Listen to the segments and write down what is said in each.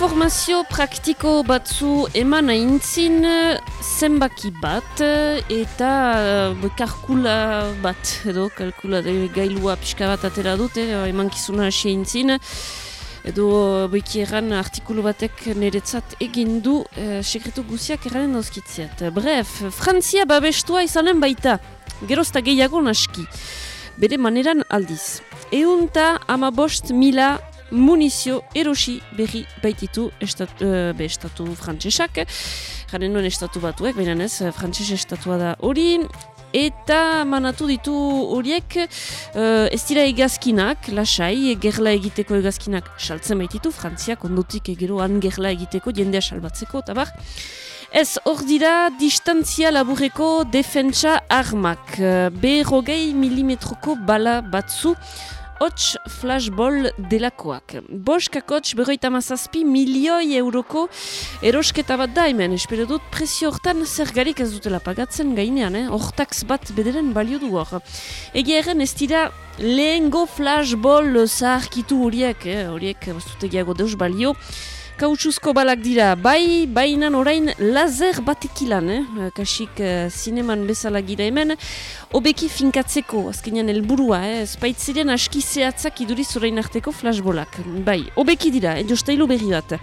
informazio praktiko batzu eman aintzin zenbaki bat eta uh, kalkula bat edo kalkula gailua pixka bat atera dute eman kizuna hasi aintzin edo beki erran artikulu batek niretzat egin du uh, sekretu guziak erranen dauzkitziat. Bref, Frantzia babestua izanen baita, gerozta gehiago naski, bere maneran aldiz. Eunta ama bost mila munizio erosi berri baititu estatu, uh, be estatu frantsesak, jaren nuen estatu batuek, baina ez, frantses estatua da hori, eta manatu ditu horiek uh, ez dira egazkinak, lasai, gerla egiteko egazkinak saltzen baititu, frantziak ondotik egero han gerla egiteko, jendea salbatzeko, eta bar. Ez, hor dira, distantzia laburreko defentsa armak. Berrogei milimetroko bala batzu, hots flashball delakoak. Boskakotx berroita mazazpi milioi euroko erosketa bat da hemen. Espero dut presio hortan zergarik ez dutela pagatzen gainean, eh? Hortaks bat bederen balio du hor. Egia erren ez dira lehengo flashball zaharkitu horiek, eh? horiek ez egiago deus balio kautsuzko balak dira, bai, bainan orain lazer batekilan, eh? kasik uh, zineman bezala gira hemen, obeki finkatzeko, azkenean helburua, eh? spaitziren aski zehatzak iduriz orain arteko flashbolak. Bai, obeki dira, jostailu berri bat.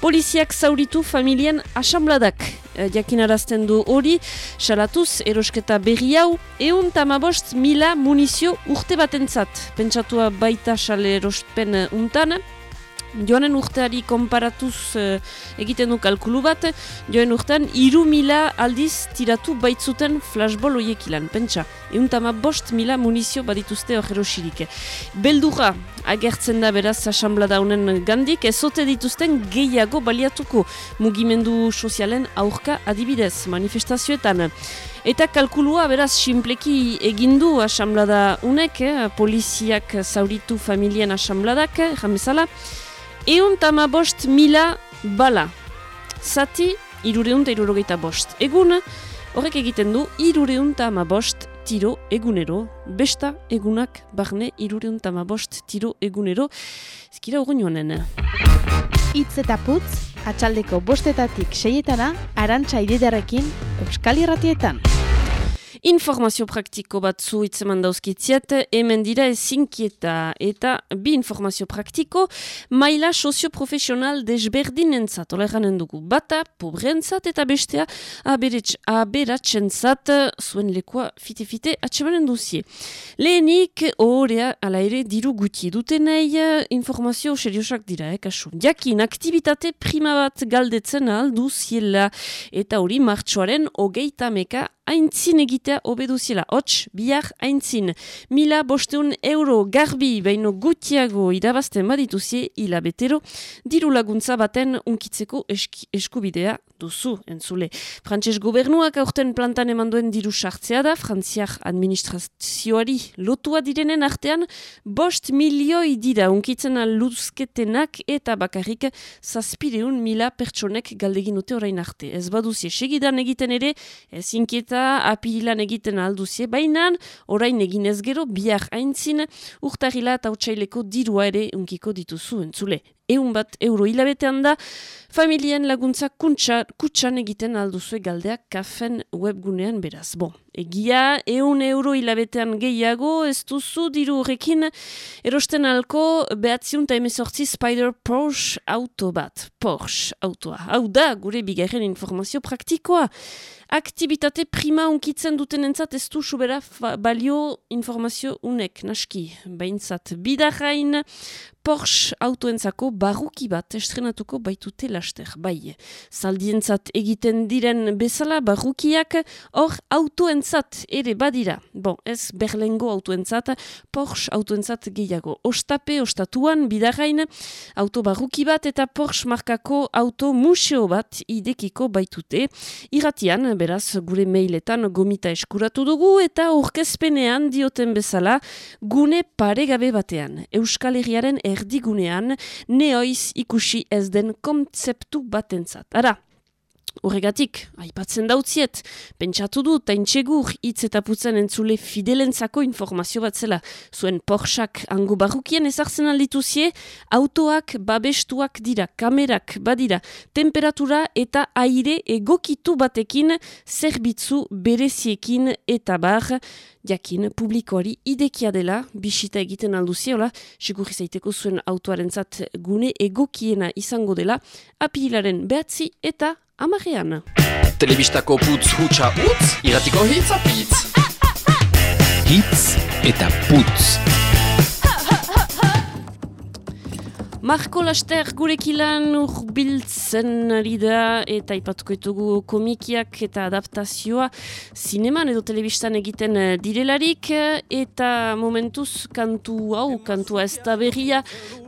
Poliziak zauritu familien asambladak, eh, jakinarazten du hori, salatuz, erosketa berri hau, eun tamabost mila munizio urte batentzat, pentsatua baita sale erospen untan, Joanen urteari konparatuz uh, egiten du kalkulu bat, joan urtean iru mila aldiz tiratu baitzuten flashball oiek ilan, pentsa. Egun tama bost mila munizio badituzte hor erosirik. Beldura agertzen da beraz asamblada honen gandik, ezote dituzten gehiago baliatuko mugimendu sozialen aurka adibidez manifestazioetan. Eta kalkulua beraz simpleki egindu asamblada unek, eh, poliziak zauritu familien asambladak, jamezala, Eun tama bost mila bala. Zati, irureun eta irurogeita bost. Egun, horrek egiten du, irureun tama bost tiro egunero. Besta egunak barne irureun tama bost tiro egunero. Ezkira hori nioanen. Itz eta putz, atxaldeko bostetatik seietana, arantxa ididarekin, Euskal Irratietan. Informazio praktiko batzu itzeman dauzkitziat, hemen dira ezinkieta eta bi informazio praktiko maila sozioprofesional desberdin entzat, ola dugu, bata pobrentzat eta bestea aberatzen zat, zuen lekoa fite-fite atsemanen duzie. Lehenik, horrea, ala ere, diru guti duten nahi informazio seriosak dira, eh, kasu. Jakin, aktivitate prima bat galdetzen aldu eta hori martxoaren hogeita meka aintzin egitea obeduziela. Hots, bihar aintzin. Mila bosteun euro garbi baino gutiago irabazten badituzie hilabetero diru laguntza baten unkitzeko eskubidea duzu, entzule. Frantses gobernuak aurten plantan eman duen diru sartzea da, frantziak administrazioari lotua direnen artean, bost milioi dira unkitzen luzketenak eta bakarrik zazpireun mila pertsonek galdegin dute orain arte. Ez baduzie, segidan egiten ere, ez inkieta apirilan egiten alduzie, baina orain egin ez gero, bihar haintzin, urtarila eta utxaileko dirua ere unkiko dituzu entzule. Eun bat euro hilabetean da, familien laguntza kuntsa, kutsan egiten alduzue galdeak kafen webgunean beraz. Bon, egia, eun euro hilabetean gehiago, ez duzu diru horrekin, erosten alko behatziun eta emezortzi Spider Porsche auto bat. Porsche autoa. Hau da, gure bigarren informazio praktikoa aktivitate prima unkitzen duten entzat ez du subera balio informazio unek, naski, behintzat. Bidarrain, Porsche autoentzako barruki bat estrenatuko baitute laster, bai. Zaldientzat egiten diren bezala barrukiak hor autoentzat ere badira. Bon, ez berlengo autoentzat, Porsche autoentzat gehiago. Ostape, ostatuan, bidarrain, auto barruki bat eta Porsche markako auto museo bat idekiko baitute. Iratian, beraz, gure mailetan gomita eskuratu dugu eta aurkezpenean dioten bezala gune paregabe batean. Euskal Herriaren erdigunean neoiz ikusi ez den kontzeptu batentzat. Ara, Horregatik, aipatzen dautziet, pentsatu dut, taintxegur, hitz eta putzen entzule fidelentzako informazio bat zela. Zuen porsak ango barrukien ezartzen aldituzie, autoak babestuak dira, kamerak badira, temperatura eta aire egokitu batekin, zerbitzu bereziekin eta bar, jakin publikoari idekia dela, bisita egiten alduziola, sigurri zaiteko zuen autoaren gune egokiena izango dela, apilaren behatzi eta amarean. Telebistako putz hutsa utz, iratiko hitz apitz. Hitz eta putz. Marko Laster gurekilan urbiltzen ari da eta ipatuko ditugu komikiak eta adaptazioa zineman edo telebistan egiten eh, direlarik eta momentuz kantu hau, kantua ez da berria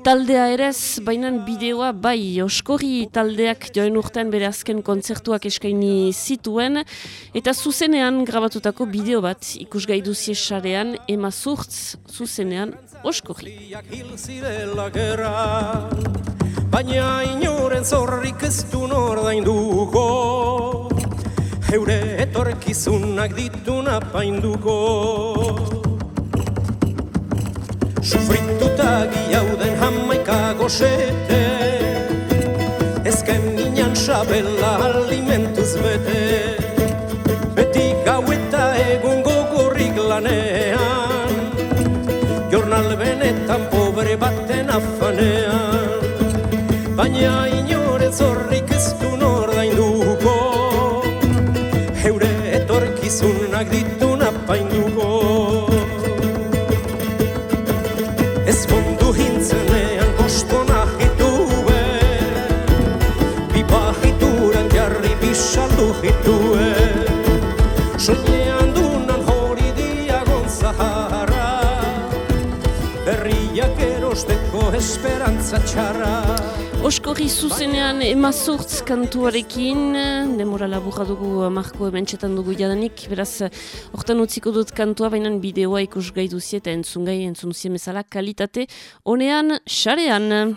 taldea erez, baina bideoa bai oskorri taldeak joen urtean bere azken kontzertuak eskaini zituen eta zuzenean grabatutako bideo bat ikusgai duzie sarean emazurtz zuzenean oskorri. Baina inoren zorrik ez du nordainduko Heure etorkizunak ditu napainduko. Sufrituta giauden hamaika goxete esperantza txarra Oskorri zuzenean emazortz kantuarekin, demora laburra dugu marko ementxetan dugu jadanik, beraz, hortan utziko dut kantua, baina bideoa ikus gai duzie eta entzun gai, entzun duzie mesala, kalitate, honean, xarean.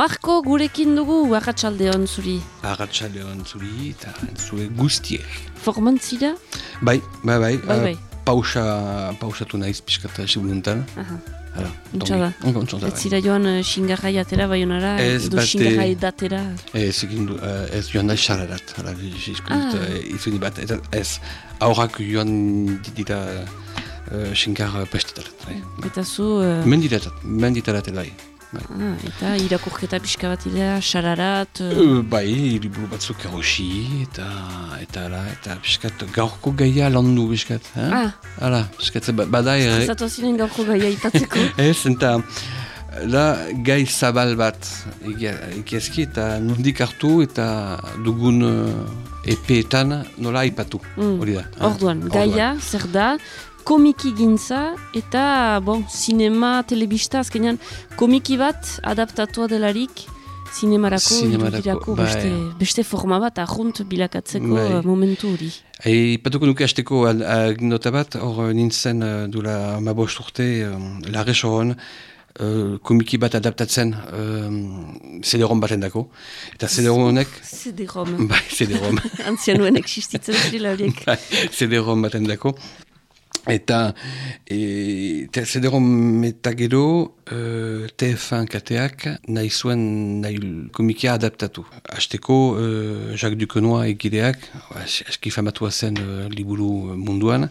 Marko gurekin dugu, agatxalde hon zuri. Agatxalde hon zuri eta entzue guztiek. Formantzira? Bai, bai, bai. bai, bai. Uh, pausa, pausatu nahiz pixkata segundan. Untsa da. Ez zira joan uh, xingarrai atera bai honara, edo xingarrai datera? Ez, egin du, uh, ez joan da xararat, hala, ah. izuni bat, ez, ez aurrak joan dira uh, xingar pestetarat. Bai. Eta zu... Uh... Menditarat, menditarat bai. Ah, eta irakurketa pixka bat idea, xararat... Uh... bai, liburu batzuk erosi, eta eta ala, eta pixkat gaurko gaia landu pixkat. Eh? Ah. Hala, pixkat, bada ere... Zatu azinen gaurko gaia itatzeko. Ez, eta la gai zabal bat egiazki eta nondik hartu eta dugun uh, epeetan nola ipatu, mm. hori da. Orduan, gaia, zer da, komiki gintza eta bon, sinema, telebista, azkenean komiki bat adaptatua delarik sinemarako, irudirako, bai. beste, beste forma bat ahunt bilakatzeko bai. momentu hori. E, patuko nuke hasteko agnota bat, hor nintzen uh, dula mabost urte, um, lagre soron, Uh, komiki bat adaptatzen uh, CD-ROM baten dako. Eta CD-ROM honek... CD-ROM. Bai, CD-ROM. Antzianuen existitzen zirila horiek. Bai, CD-ROM baten dako. Eta e, zedero metagero e, TF1 kateak nahi zuen nahi komikia adaptatu. Azteko e, Jacques Duquenoa egideak, eski famatua zen e, liburu munduan,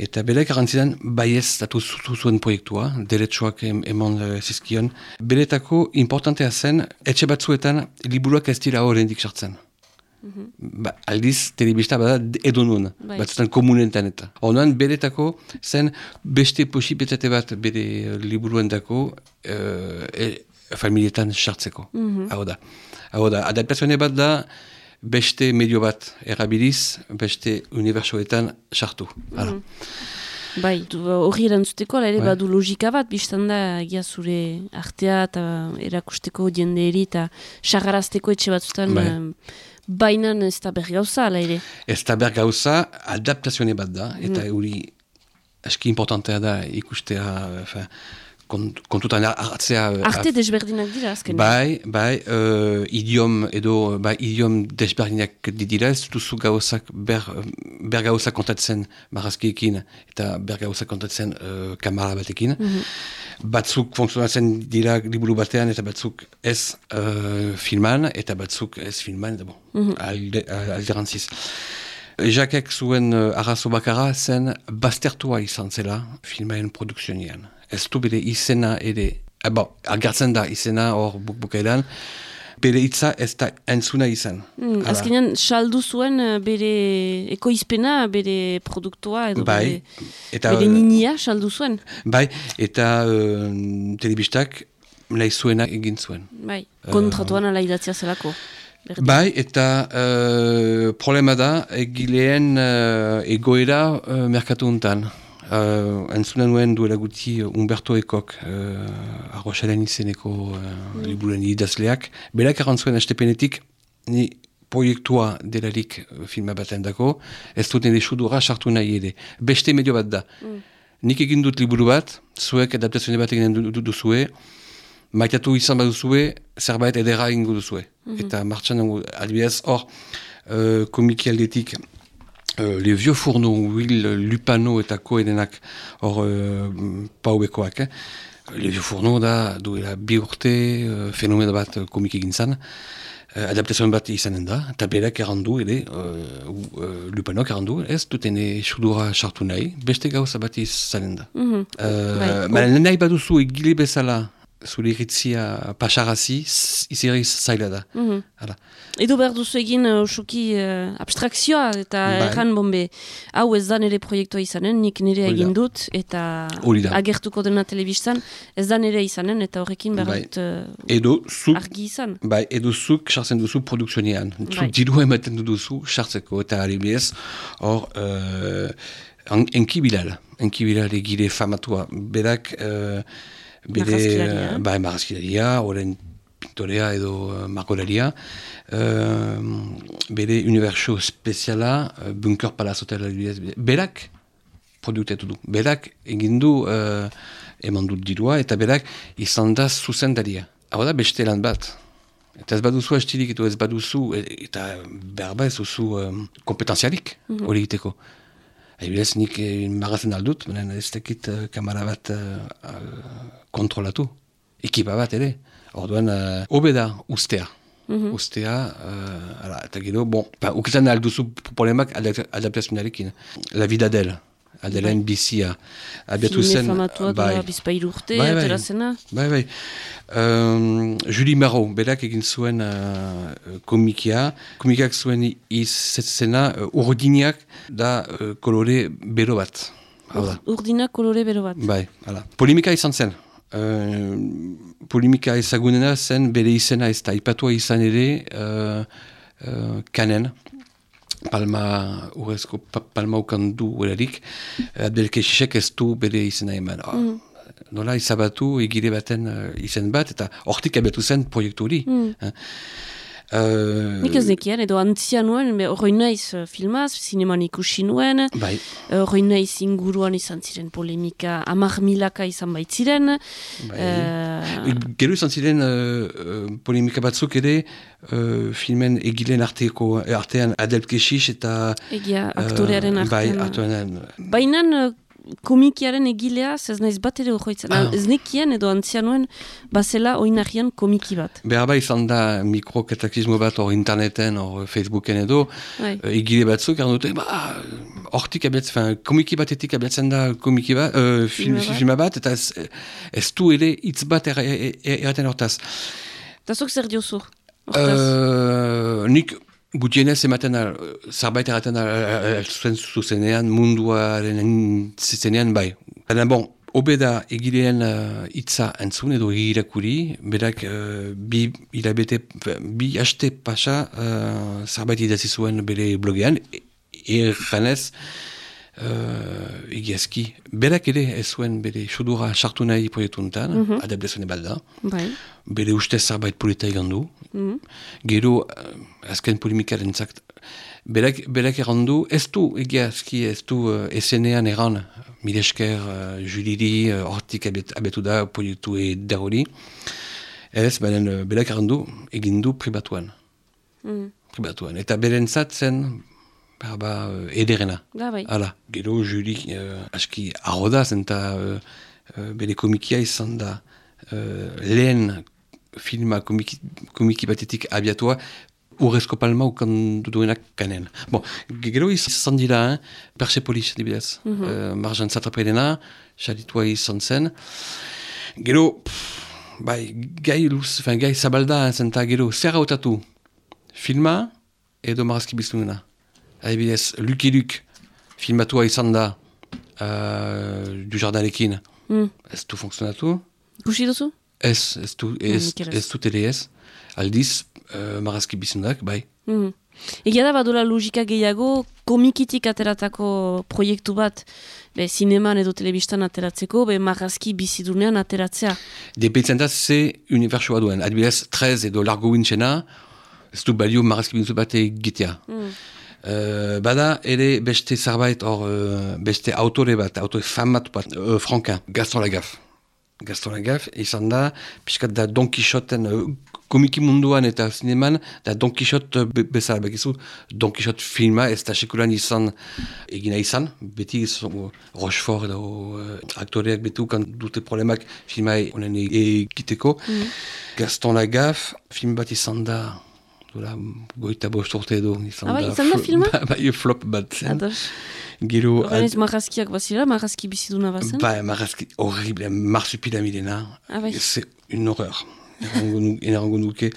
eta bere garantzidan baiez datu zuen proiektua, deretsuak eman e, zizkion. Beretako importantea zen, etxe batzuetan liburuak ez dira horrendik sartzen. Ba, aldiz, telebista bada edo nuen, bai. batzutan komunetan eta. Honoan, beretako zen beste posibilitate bat bere liburuen dako uh, e, familietan sartzeko. Mm Hau da. Hau da, adaptazioane bat da beste medio bat erabiliz, beste unibersoetan sartu. Mm Bai, hori erantzuteko, ere bai. badu logika bat, biztan da, egia zure artea eta erakusteko jende eri eta sagarazteko etxe batzutan bai. Baina ez da bergauza, ala ere? Ez da bergauza, adaptazione bat da, eta mm. aski importantea da ikustea, fin, kont, kontutan hartzea... Arte desberdinak dira, azken. Bai, bai, uh, idiom edo, bai, idiom desberdinak dira, ez duzu gauzak, ber, ber gauzak kontatzen marazkiekin, eta ber gauzak kontatzen uh, kamara batekin. Mhm. Batzuk funtzionatzen dira liburu batean, eta batzuk ez uh, filman, eta batzuk ez filman, eta bon, mm -hmm. alderantziz. Jakek zuen uh, arrazo bakarra zen baztertua izan zela filmaen produkzionian. Ez du bere izena ere, eh, bon, agertzen da izena hor buk bukaedan, bere hitza ez da entzuna izan. Mm, Azkenean, saldu zuen uh, bere ekoizpena, bere produktua edo bai, bere, eta, bere ninia saldu zuen. Bai, eta uh, telebistak nahi zuena egin zuen. Bai, kontratuan uh, ala idatzia zelako. Bai, eta uh, problema da egileen uh, egoera uh, merkatu untan. Uh, entzuna nuen duela guti Umberto Ekok uh, arroxaren izeneko uh, mm. liburen idazleak. Berak errantzuen estepenetik ni proiektua delarik filma baten dako, ez dut nire sudura sartu nahi ere. Beste medio bat da. Mm. Nik egin dut liburu bat, zuek adaptazione bat egin duzue, maitatu izan baduzue, zerbait edera ingo duzue. Mm -hmm. Eta martxan, adibidez, hor, uh, komiki aldetik, uh, Le Vieux Fourneau, Will Lupano eta koedenak hor uh, paubekoak, eh? Le Vieux Fourneau da, duela bi urte, uh, fenomeno bat uh, komiki gintzan, uh, adaptazioen bat izanen da, eta berak errandu, ere, uh, uh, Lupanok errandu, ez dutene sudura sartu nahi, beste gauza bat izanen da. Mm -hmm. right. Nahi baduzu egile bezala, zure iritzia pasarazi, izirri zaila da. Mm -hmm. Edo behar duzu egin uh, usuki uh, abstrakzioa eta bai. erran bombe hau ez da nire proiektua izanen, nik nire egin dut eta agertuko dena telebistan ez da nire izanen eta horrekin behar bai. dut uh, argi izan. Bai, edo zuk sartzen duzu produksionean. Zuk bai. diru ematen duzu sartzeko eta alibiez hor uh, enkibilal, enkibilal egire famatua. Berak... Uh, bere bai marazkilaria, oren pintorea edo uh, margolaria, uh, bere unibertsio speziala, uh, bunker palazotela berak produktetu du, berak egin du uh, eman dut dirua, eta berak izan da zuzen daria. Hau da beste lan bat. Eta ez baduzu hastirik, eta ez baduzu, eta berba ez duzu um, kompetenzialik mhm. hori mm -hmm. egiteko. Adibidez, nik eh, magazen aldut, benen ez tekit uh, kamara bat uh, kontrolatu. Ekipa bat ere. Orduan, uh, obe da ustea. Mm -hmm. Ustea, uh, ala, eta gero, bon, uketan alduzu problemak adaptazionarekin. La vida del aldelen bizia. Abiatu zen... Bai. bizpairu urte, bai, bai. zena. Bai, bai. Um, Julie Marot, berak egin zuen uh, komikia. Komikiak zuen izetzena uh, urdiniak da uh, kolore bero bat. Ur, urdinak kolore bero bat. Bai, hala. Polimika izan zen. Uh, polimika ezagunena zen bere izena ez da ipatua izan ere uh, uh, kanen palma urrezko palma ukan du erarik, adbelke xixek ez du bere izena eman. Mm. Nola izabatu egire baten uh, izen bat, eta hortik abetu zen proiektu hori. Mm. Uh, Nik ez nekien, edo antzia nuen, horrein naiz uh, filmaz, zineman ikusi nuen, bai. horrein uh, naiz inguruan izan ziren polemika, amar milaka izan baitziren. Bai. Uh, Gero izan ziren uh, polemika batzuk ere, uh, filmen egilen arteko, artean Adelp Kexish eta... Egia, aktorearen artean. Bai, aktorearen. Bainan, komikiaren egilea, ez naiz bat ere horretzen. Ah. Ez nekien edo antzianuen, bazela oinahian komiki bat. Behar bai izan da mikrokatakizmo bat hor interneten, hor Facebooken edo, bai. uh, egile batzuk, erdo dute, ba, hortik abetzen, komiki batetik abetzen da komiki bat, uh, film, film bat, eta ez, ez du ere hitz bat erraten hortaz. Eta zuk zer diozu? Uh, nik Gutienez ematen da, zerbait erraten zuen zuzenean, munduaren zizenean, bai. Baina, bon, obe da egilean hitza uh, entzun edo egirakuri, berak uh, bi hilabete, bi haste pasa uh, zerbait idazi zuen bere blogean, erranez, uh, egiazki, berak ere ez zuen bere sudura sartu nahi proiektu enten, mm -hmm. adabdezune balda, Bai. bere ustez zerbait polita egan du, Mhm. gero uh, azken polimikaren zakt, berak, berak errandu, ez du egiazki, ez du uh, esenean erran, milesker, uh, juliri, uh, hortik abet, abetu da proiektu hori, ez, benen, uh, berak errandu, egin du pribatuan, Mm. pribatuan, eta beren zen, ba, ba, ederena. Da, bai. Hala, gero juri uh, aski arrodaz eta uh, uh, bere komikia izan da uh, lehen filma komiki, komiki batetik abiatua urrezko palma ukan duenak kanen. Bon, gero izan dira, eh? Persepolis, dibidez, mm -hmm. uh, marjan zatrapeirena, xalitua izan zen. Gero, pff, bai, gai luz, fin, gai zabalda, zenta gero, zer hautatu filma edo marazki biztunena. Adibidez, Lucky Luke filmatua izan da uh, du jardalekin. Mm. Ez du funksionatu? Ikusi duzu? Ez, ez du, ez, ere ez. dut ere ez. Aldiz, uh, marazki bizunak, bai. Mm. Egia da badula logika gehiago komikitik ateratako proiektu bat be, zineman edo telebistan ateratzeko, be marrazki bizidunean ateratzea. Depeitzen da ze unibertsua duen. Adibidez, trez edo largo wintxena, ez du balio marazki bizu bat egitea. Mm. Uh, bada ere beste zerbait hor uh, beste autore bat, autore famat bat, uh, Franquin, Gaston Lagaffe. Gaston Lagaffe izan da, pixkat da Don Quixoten uh, komiki munduan eta zineman, da Don Quixote be bezala bekizu, Don Quixote filma ez da sekulan izan egina izan, beti izan, uh, Rochefort edo uh, aktoreak betu kan dute problemak filma honen egiteko. Gaston Lagaffe, film bat izan da, Dura, goita bost edo. Izan Ah, bai, izan da filma? Ba, bai, flop bat zen. Ados. Gero, Horren ez marrazkiak bazira, marrazki biziduna bazen? ba, marrazki horrible. Ah, bai. C'est une horreur. Nuke.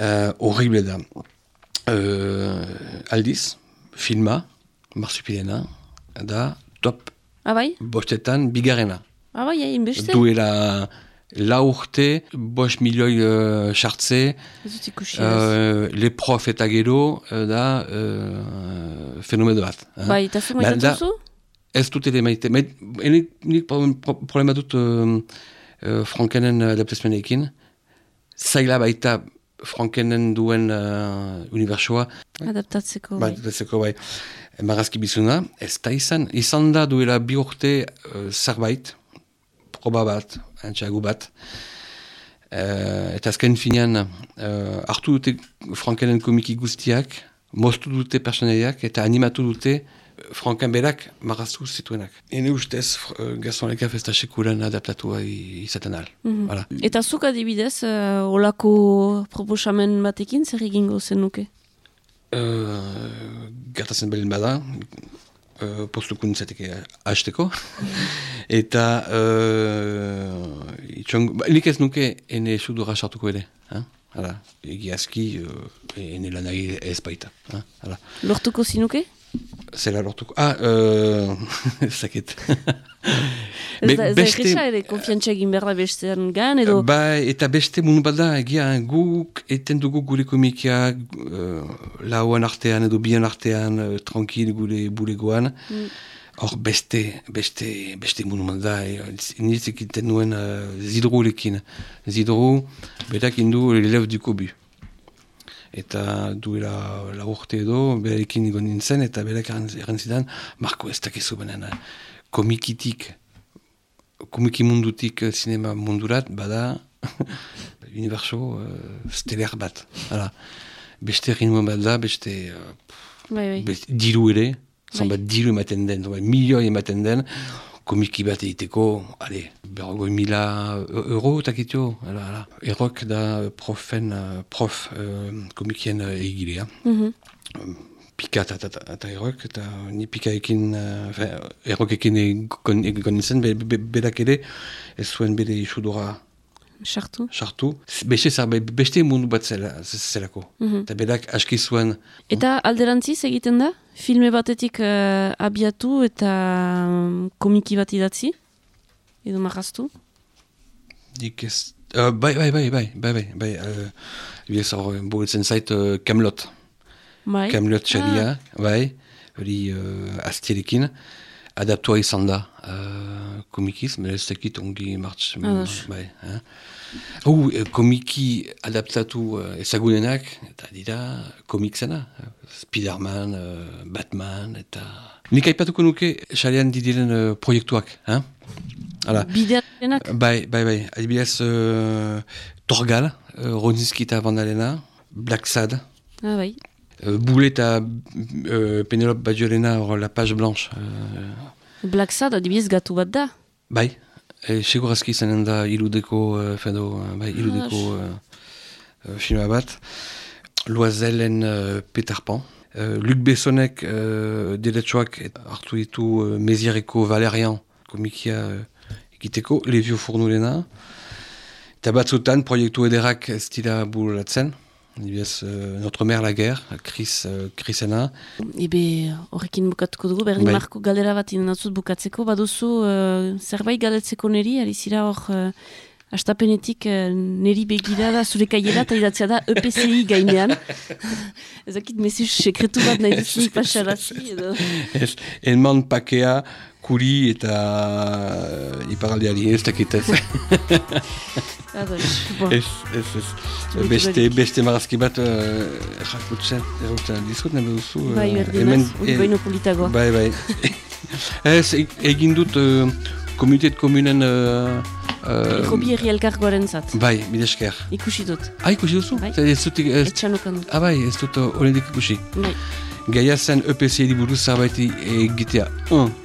Uh, horrible da. Uh, aldiz, filma, marsupilena, da top Ah, bai? bostetan bigarrena. Ah, bai, hain beste? Duela la urte, bost milioi uh, sartze, uh, le prof eta gero, uh, da uh, fenomeno bat. eh? Bai, eta zu Ba, maitatu da- zu? Ez dut ere maite. Nik, nik, nik pro- pro- problema dut uh, uh, Frankenen adaptazioanekin. Zaila baita Frankenen duen uh, unibersoa. Adaptatzeko. Bai, adaptatzeko bai. Marazki bizuna. Ez da izan. Izan da duela bi urte uh, zerbait. Proba bat, antxagu bat. Uh, eta azken finean uh, hartu dute Frankenen komiki guztiak, moztu dute personaiak eta animatu dute Franken berak marraztu zituenak. Ene ustez, uh, Gaston Lekaf ez da sekulan adaptatua izaten al. Mhm. Voilà. Eta zuk adibidez, uh, olako proposamen batekin zer egingo zenuke? Uh, gertatzen belen bada, uh, postuko nintzateke hasteko. eta uh, itxong, ba, nik ez nuke ene sudura sartuko ere. Ha? Hala, uh, ene lanari ez baita. Hala. Lortuko zinuke? Zela lortuko. Ah, uh, zaket. Ez da, ez da egresa ere, konfiantza egin behar da bestean gan, edo... Bai, eta beste mundu bat da, egia, guk eten dugu gure komikiak uh, lauan artean edo bian artean, uh, tranquil gure bulegoan. Hor beste, beste, beste bat da, e, niz egiten nuen uh, zidrurekin. Zidru, berak indu l'elev du kobu. Eta duela la urte edo, berarekin egon nintzen, eta berak erran zidan, Marko ez dakizu benen, eh, komikitik, komiki mundutik eh, sinema mundurat, bada, uniberso uh, stelar bat. Hala. Beste ritmo bat da, beste, uh, Bai, bai. beste diru ere, Bai. zonbat diru ematen den, zonbat milioi ematen den, komiki bat egiteko, ale, berrogoi mila euro takitio, hala, hala. Errok da profen, uh, prof uh, komikien uh, egilea. Mhm. Pika eta, eta, eta errok, eta ni pikaekin, uh, fe, errokekin egon, nintzen, be, be, berak ere, ez zuen bere isudora Sartu. sartu. Beste, zer- be- beste mundu bat zela, zelako. Mhm. Eta berak aski zuen, Eta alderantziz egiten da? Filme batetik uh, abiatu eta um, komiki bat idatzi? Edo marraztu? dik ez... Uh, bai, bai, bai, bai, bai, bai, bai, uh, Biez hor, burutzen zait, uh, Camelot. Bai. Camelot txalia, bai. hori uh, aztierekin, adaptua izan da uh, komikiz, mera ez dakit ongi martx. Ados. Bai, eh? Hu, eh, komiki adaptatu uh, ezagunenak, eta dira komiksena, uh, Spiderman, uh, Batman, eta... Nik aipatuko nuke, xalean didiren proiektuak, eh? Hala. Bidearenak? Bai, bai, bai. Adibidez, Torgal, Roninski eta Vandalena, Black Sad, Ah, bai. uh, Boule eta Penelope Badiolena, La Page Blanche. Black Sad, adibidez gatu bat da. bai, e, segurazki izanen da iludeko, uh, fedo, uh, bai, iludeko uh, uh, filma bat. Loazelen uh, Peter Pan. Uh, Luc Bessonek uh, deletxoak hartu ditu uh, Meziereko Valerian komikia uh, egiteko, Levio Furnulena. Eta batzutan proiektu ederak ez dira burlatzen. Adibidez, uh, Notre Mère la Guerre, Chris, uh, Chrisena. Ebe horrekin bukatuko dugu, berdin Bai. marko galdera bat inatzut bukatzeko, baduzu uh, zerbait galetzeko neri, alizira hor uh, astapenetik uh, neri begira da zure kaiera eta idatzea da EPCI gainean. Ezakit mesuz sekretu bat nahi duzu pasarazi edo... Ez, enman pakea, kuri eta uh, iparaldeari, ez dakit ez. Ez, ez, ez. Beste, beste marazki bat uh, jakutzen, errautzen dizut, nahi duzu. Bai, berdinaz, hori baino politagoa. Bai, bai. ez, e- egin dut uh, komunitet komunen... Uh, uh, Hobi erri elkargoaren zat. Bai, bidesker. Ikusi dut. Ah, ikusi duzu? Bai. Ez dut, ez, Etxanokan dut. ah, bai, ez dut uh, horrendik ikusi. Bai. Gaia zen EPC-edi buruz zerbait egitea. Un.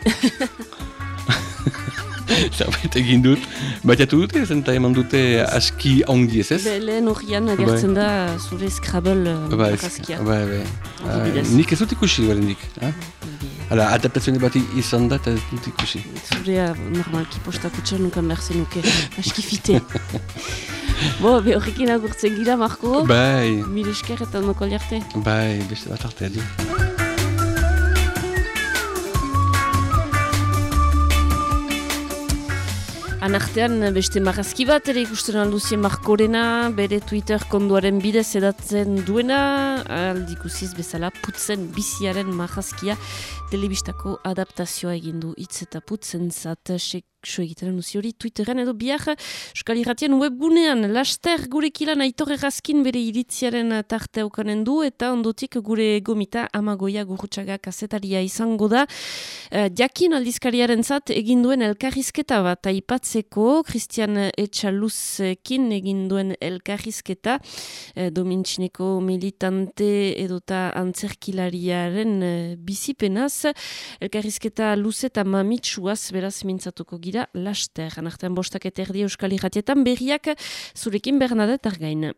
zerbait egin dut. Batiatu dute, zen eta eman dute aski ongi ez ez? Be, lehen horian agertzen da zure Scrabble uh, bai, bai. Ah, Adibidez. nik ez dut ikusi horrendik. Eh? Hala, adaptazioa bat izan da eta dut ikusi. Zurea normalki postakutsa nukan behar zenuke. Aski fite. Bo, be horrekin agurtzen gira, Marko. Bai, Mil esker eta ondoko jarte. bai, beste bat arte adi. Anartean beste marrazki bat ere ikusten alduzien Markorena, bere Twitter konduaren bidez edatzen duena, aldikusiz bezala putzen biziaren marrazkia telebistako adaptazioa egin du hitz eta putzen zat seksu egiten nuzi hori Twitteren edo bihar Euskal Irratien webgunean. Laster gurekilan aitor errazkin bere iritziaren tarte aukanen du eta ondotik gure gomita amagoia gurutxaga kazetaria izango da. Eh, jakin aldizkariaren zat egin duen elkarrizketa bat aipatzeko Christian Etxaluzekin egin duen elkarrizketa. Eh, domintxineko militante edota antzerkilariaren eh, bizipenaz. Elkarrizketa luze eta mamitsuaz beraz mintzatuko gira laster anartean bostak eta erdi euskal irratietan berriak zurekin Bernadette Argain.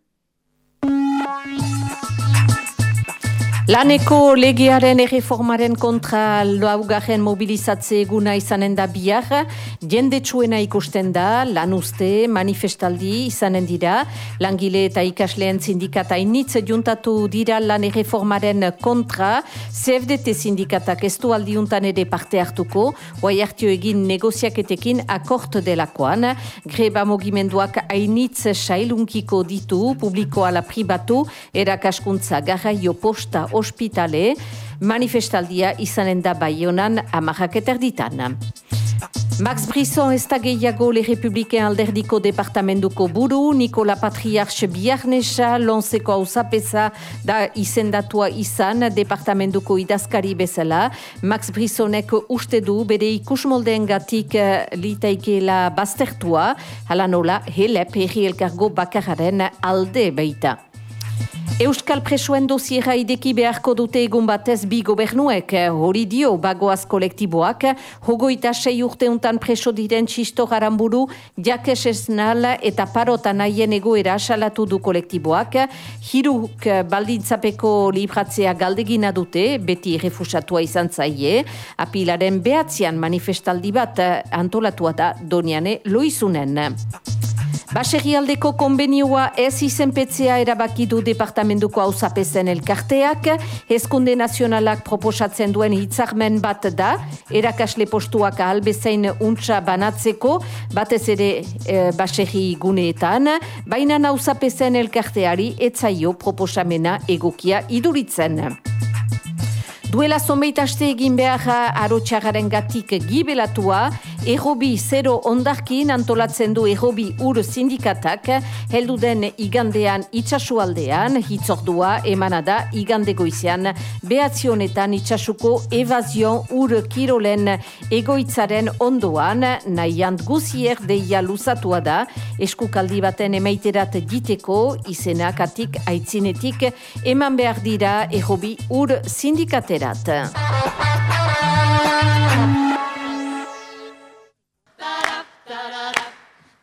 Laneko legearen erreformaren kontra laugarren mobilizatze eguna izanen da bihar, jendetsuena ikusten da, lan uste, manifestaldi izanen dira, langile eta ikasleen sindikata initz juntatu dira lan erreformaren kontra, CFDT sindikatak ez du aldiuntan ere parte hartuko, guai hartio egin negoziaketekin akort delakoan, greba mogimenduak ainitz sailunkiko ditu, publikoa la pribatu, erakaskuntza garraio posta ospitale, manifestaldia izanen da baionan amarrak eterditan. Max Brisson ez da gehiago Le Republiken alderdiko departamentuko buru, Nikola Patriarch Biarnesa, Lonseko hausapesa da izendatua izan departamentuko idazkari bezala. Max Brissonek uste du bere ikusmoldeen gatik uh, litaikela baztertua, hala nola helep herri elkargo bakararen alde baita. Euskal presoen dosiera ideki beharko dute egun batez bi gobernuek, hori dio bagoaz kolektiboak, hogoita sei urteuntan preso diren txisto garamburu, jakes esnal eta parotan haien egoera salatu du kolektiboak, hiruk baldintzapeko libratzea galdegina dute, beti refusatua izan zaie, apilaren behatzean manifestaldi bat antolatua da doniane loizunen. Baserrialdeko konbenioa ez izenpetzea erabaki du departamentuko hausapezen elkarteak, hezkunde nazionalak proposatzen duen hitzarmen bat da, erakasle postuak ahalbezain untsa banatzeko, batez ere e, baserri guneetan, baina hausapezen elkarteari etzaio proposamena egokia iduritzen. Duela zonbeit aste egin behar arotxagaren gatik gibelatua, errobi zero ondarkin antolatzen du errobi ur sindikatak, heldu den igandean itxasualdean, hitzordua emanada igande goizean, behatzionetan itxasuko evazion ur kirolen egoitzaren ondoan, nahiant guzier deia luzatua da, eskukaldi baten emaiterat giteko, izenakatik aitzinetik, eman behar dira errobi ur sindikaterat.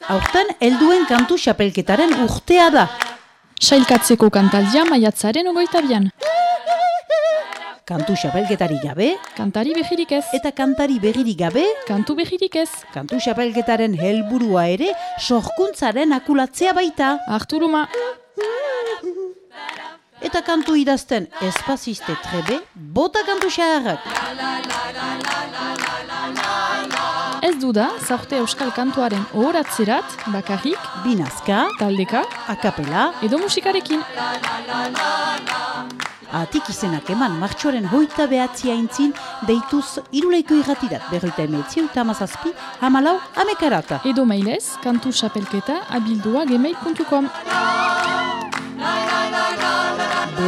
Aurten helduen kantu xapelketaren urtea da. Sailkatzeko kantaldia maiatzaren ogoita bian. Kantu xapelketari gabe, Kantari behirik ez. eta kantari begirik gabe, Kantu behirik ez. kantu xapelketaren helburua ere sorkuntzaren akulatzea baita. Arturuma. Eta kantu idazten espaziste trebe, bota kantu xaharrak. Ez du da, zaurte euskal kantuaren ohoratzerat, bakarrik, Binazka, taldeka, akapela, edo musikarekin. atik izenak eman martxoaren hoita behatzia intzin, deituz iruleiko irratirat berroita emeetzi eta amazazpi, hamalau, amekarata. Edo mailez, kantu xapelketa abildua gmail.com.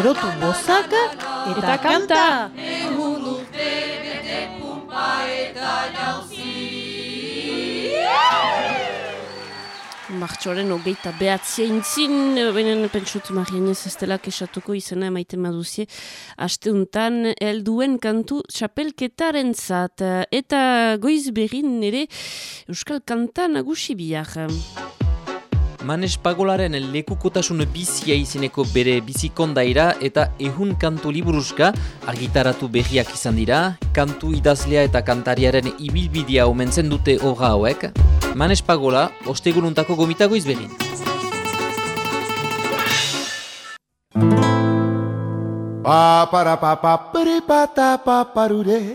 Berotu bozak eta, Eta kanta! Martxoaren hogeita behatzia intzin, benen pentsut marianez ez dela kesatuko izena emaiten maduzie, asteuntan helduen kantu txapelketaren zat, eta goiz berrin nire Euskal Kanta nagusi biak. Manes Pagolaren lekukotasun bizia izeneko bere bizikondaira eta ehun kantu liburuska argitaratu berriak izan dira, kantu idazlea eta kantariaren ibilbidea omentzen dute horra hauek. Manes Pagola, osteguruntako gomitago izbegin.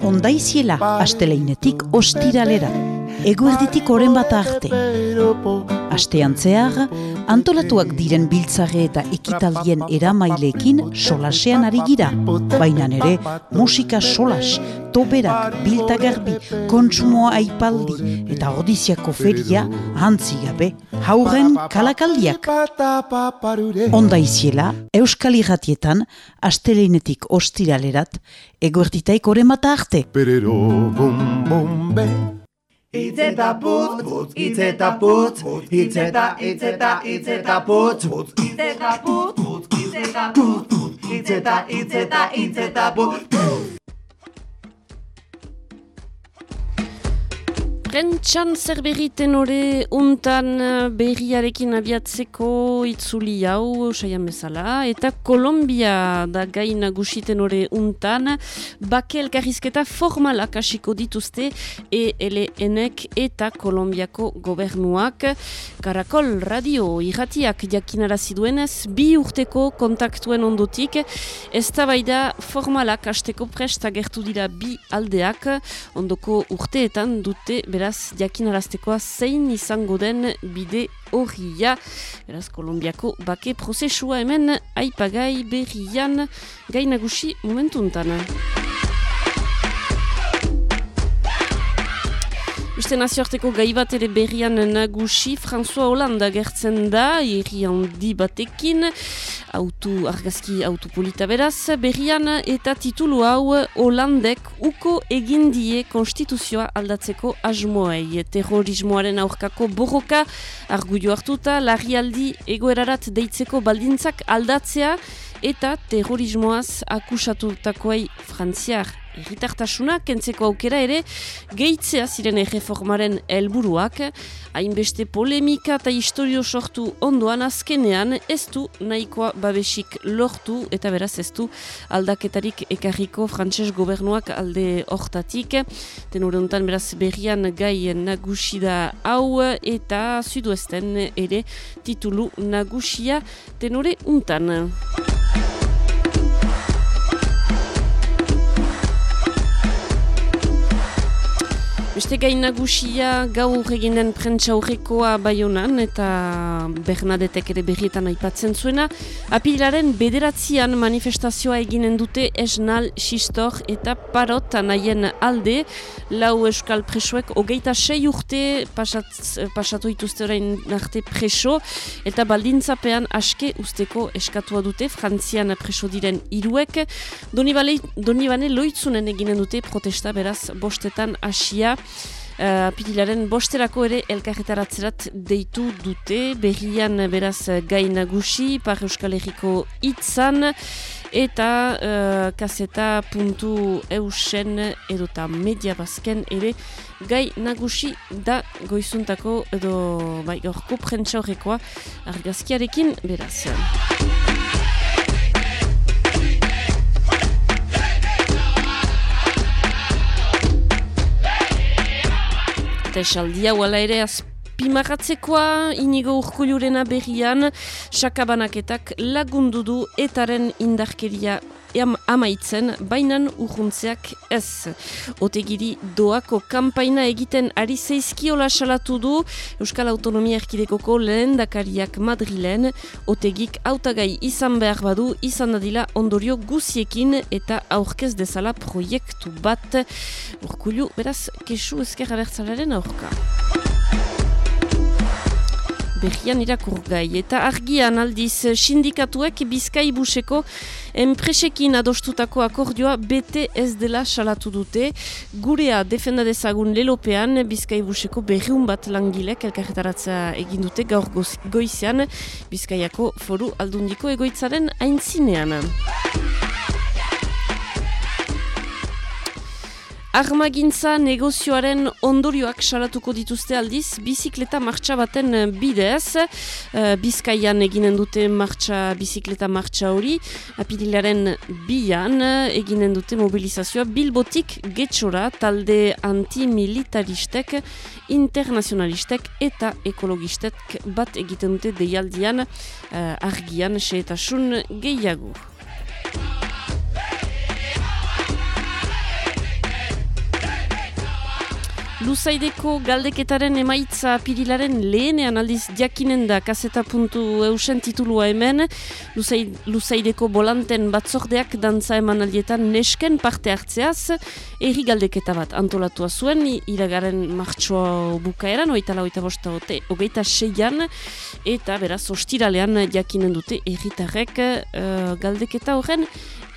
Ondaiziela asteleinetik ostiralera, eguerditik oren bat arte. Astean zehar, antolatuak diren biltzare eta ekitaldien eramaileekin solasean ari gira. Baina ere, musika solas, toberak, biltagarbi, kontsumoa aipaldi eta ordiziako feria hantzi gabe, hauren kalakaldiak. Onda iziela, Euskal Irratietan, asteleinetik ostiralerat, eguerditaik oren bat arte. Perero bum be. Itz eta putz, putz, itz eta putz, itz eta, itz eta, itz eta putz, putz, itz eta putz, putz, itz eta putz, itz eta, itz eta, itz eta putz. Prentxan zer berri tenore untan eh, berriarekin abiatzeko itzuli hau, saian bezala, eta Kolombia da gai nagusi tenore untan, bake elkarrizketa formalak hasiko dituzte ELNek eta Kolombiako gobernuak. Karakol radio irratiak jakinarazi duenez, bi urteko kontaktuen ondotik, ez da formalak hasteko prest agertu dira bi aldeak, ondoko urteetan dute beraz jakinaraztekoa zein izango den bide horria. Beraz, Kolombiako bake prozesua hemen aipagai berrian gai nagusi momentuntan. Beste nazioarteko gai bat ere berrian nagusi, François Hollande agertzen da, herri handi batekin, autu, argazki autopolita beraz, berrian eta titulu hau Hollandek uko egin die konstituzioa aldatzeko asmoei. Terrorismoaren aurkako borroka, argudio hartuta, larrialdi egoerarat deitzeko baldintzak aldatzea, eta terrorismoaz akusatutakoei frantziar erritartasuna kentzeko aukera ere gehitzea ziren erreformaren helburuak hainbeste polemika eta historio sortu ondoan azkenean ez du nahikoa babesik lortu eta beraz ez du aldaketarik ekarriko frantses gobernuak alde hortatik tenore honetan beraz berrian gai nagusida hau eta zuduesten ere titulu nagusia tenore untan. Beste gain nagusia gaur eginen prentsa horrekoa baionan eta Bernadetek ere berrietan aipatzen zuena. Apilaren bederatzean manifestazioa eginen dute esnal, xistor eta parot anaien alde. Lau euskal presoek hogeita sei urte pasat, pasatu ituzte orain arte preso eta baldintzapean aske usteko eskatua dute frantzian preso diren iruek. Donibane loitzunen eginen dute protesta beraz bostetan asia. Uh, Apililaren bosterako ere elkarretaratzerat deitu dute, berrian beraz gai nagusi, par euskal herriko itzan, eta uh, kaseta puntu eusen edota media bazken ere gai nagusi da goizuntako edo bai gorko prentsa horrekoa argazkiarekin beraz. Eta esaldia wala ere azpimarratzekoa inigo urkulurena berrian sakabanaketak lagundu du etaren indarkeria am, amaitzen, bainan urruntzeak ez. Otegiri doako kampaina egiten ari zeizkiola salatu du Euskal Autonomia Erkidekoko lehen dakariak Madrilen, otegik autagai izan behar badu, izan dadila ondorio guziekin eta aurkez dezala proiektu bat. Urkulu, beraz, kesu ezkerra bertzalaren aurka berrian irakurgai. Eta argian aldiz sindikatuek bizkai buseko enpresekin adostutako akordioa bete ez dela salatu dute. Gurea defenda dezagun lelopean bizkai buseko berriun bat langilek elkarretaratza egin dute gaur goizean bizkaiako foru aldundiko egoitzaren aintzinean. Armagintza negozioaren ondorioak salatuko dituzte aldiz, bizikleta martxa baten eh, bidez, uh, bizkaian eginen dute martxa, bizikleta martxa hori, apililaren bian eh, eginen dute mobilizazioa. Bilbotik getxora talde antimilitaristek, internazionalistek eta ekologistek bat egiten dute deialdian uh, argian seetasun gehiago. Luzaideko galdeketaren emaitza pirilaren lehenean aldiz diakinen da kaseta puntu eusen titulua hemen. Luzaideko bolanten batzordeak dantza eman aldietan nesken parte hartzeaz. Eri galdeketa bat antolatua zuen, iragaren martxoa bukaeran, oita la oita bosta ote, ogeita seian. Eta beraz, ostiralean diakinen dute erritarrek uh, galdeketa horren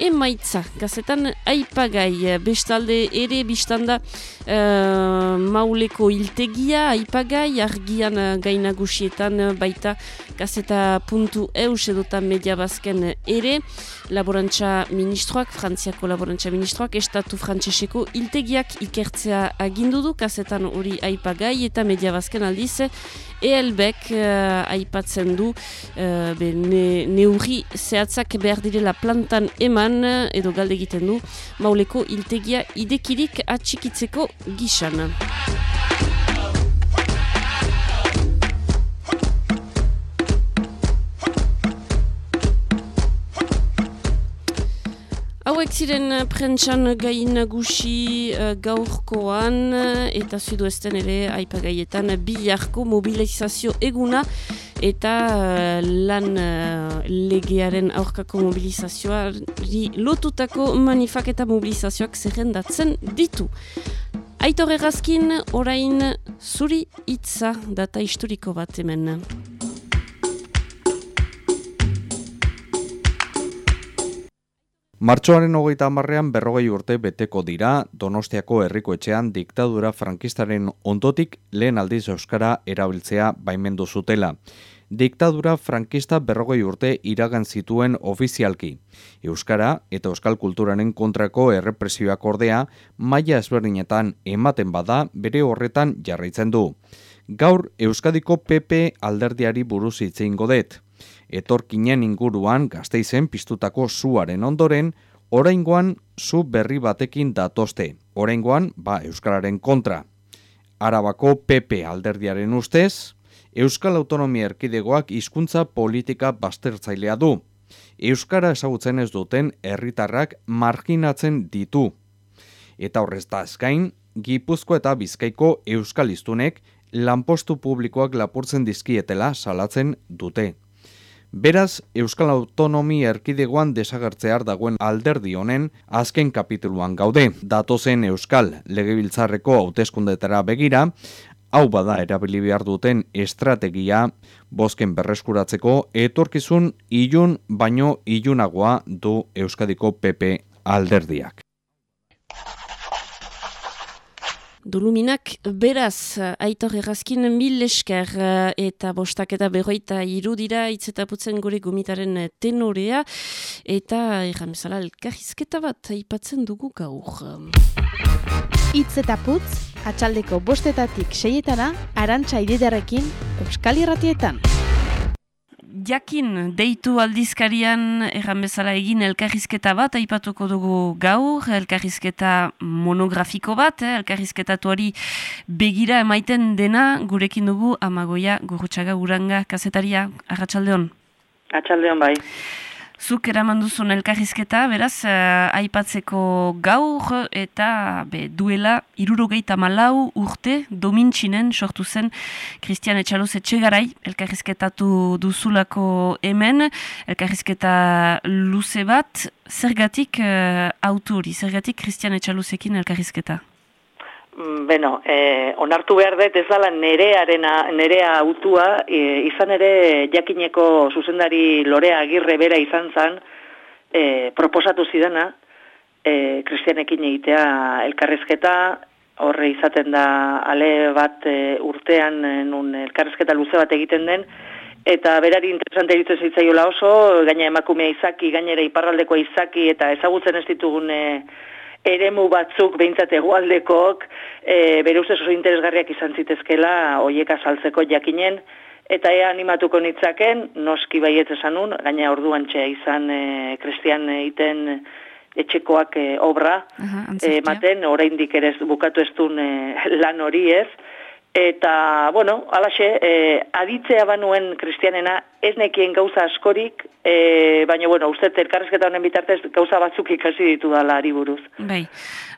emaitza. Gazetan aipagai, bestalde ere biztanda uh, mauleko iltegia, aipagai, argian uh, gainagusietan uh, baita gazeta puntu eus edota media bazken ere, laborantza ministroak, frantziako laborantza ministroak, estatu frantzeseko iltegiak ikertzea agindu du, gazetan hori aipagai eta media bazken aldiz, ELBek uh, aipatzen du uh, ne, neurri zehatzak behar direla plantan eman edo galde egiten du mauleko iltegia idekirik atxikitzeko gisan. Hauek ziren eh, prentsan gai nagusi uh, gaurkoan eta zuduesten ere aipagaietan biharko mobilizazio eguna eta uh, lan uh, legearen aurkako mobilizazioari lotutako manifak eta mobilizazioak zerrendatzen ditu. Aitor errazkin orain zuri hitza data historiko bat hemen. Martxoaren hogeita hamarrean berrogei urte beteko dira Donostiako herriko etxean diktadura frankistaren ondotik lehen aldiz euskara erabiltzea baimendu zutela. Diktadura frankista berrogei urte iragan zituen ofizialki. Euskara eta euskal kulturaren kontrako errepresioak ordea maila ezberdinetan ematen bada bere horretan jarraitzen du. Gaur Euskadiko PP alderdiari buruz itzein godet etorkinen inguruan gazteizen piztutako zuaren ondoren, oraingoan zu berri batekin datozte, oraingoan ba Euskararen kontra. Arabako PP alderdiaren ustez, Euskal Autonomia Erkidegoak hizkuntza politika baztertzailea du. Euskara ezagutzen ez duten herritarrak marginatzen ditu. Eta horrez da eskain, Gipuzko eta Bizkaiko euskalistunek lanpostu publikoak lapurtzen dizkietela salatzen dute. Beraz, Euskal Autonomi erkidegoan desagertzear dagoen alderdi honen azken kapituluan gaude. Datozen Euskal Legebiltzarreko hauteskundetara begira, hau bada erabili behar duten estrategia bosken berreskuratzeko etorkizun ilun baino ilunagoa du Euskadiko PP alderdiak. Duluminak beraz, aitor errazkin mil esker eta bostak eta berroita irudira itzetaputzen gure gomitaren tenorea eta erran bezala elkarrizketa bat aipatzen dugu gaur. Itz eta putz, atxaldeko bostetatik seietana, arantxa ididarekin, Euskal Irratietan jakin deitu aldizkarian erran bezala egin elkarrizketa bat aipatuko dugu gaur, elkarrizketa monografiko bat, eh? elkarrizketatuari begira emaiten dena gurekin dugu amagoia gurutxaga uranga kazetaria, arratsaldeon. Arratsaldeon bai. Zuk eraman duzun elkarrizketa, beraz, uh, aipatzeko gaur eta be, duela irurogeita malau urte domintxinen sortu zen Christian Etxaloz etxegarai. Elkarrizketatu duzulako hemen, elkarrizketa luze bat, zergatik uh, autori, zergatik Christian Etxalozekin elkarrizketa? Mm, beno, eh, onartu behar dut ez dala nerearena, nerea autua, e, izan ere jakineko zuzendari lorea agirre bera izan zan, e, proposatu zidana, e, kristianekin egitea elkarrezketa, horre izaten da ale bat e, urtean e, nun elkarrezketa luze bat egiten den, eta berari interesante egiten zitzaiola oso, gaina emakumea izaki, gainera iparraldeko izaki, eta ezagutzen ez ditugun e, eremu batzuk behintzat egualdekook e, bere ustez oso interesgarriak izan zitezkela hoiek azaltzeko jakinen. Eta ea animatuko nitzaken noski baiet esanun gaina orduan txea izan e, kristian egiten etxekoak e, obra. Ematen e, oraindik ere bukatu ez duen e, lan hori ez. Eta bueno alaxe e, aditzea banuen kristianena ez nekien gauza askorik, e, baina, bueno, uste elkarrezketa honen bitartez gauza batzuk ikasi ditu da lari buruz. Bai,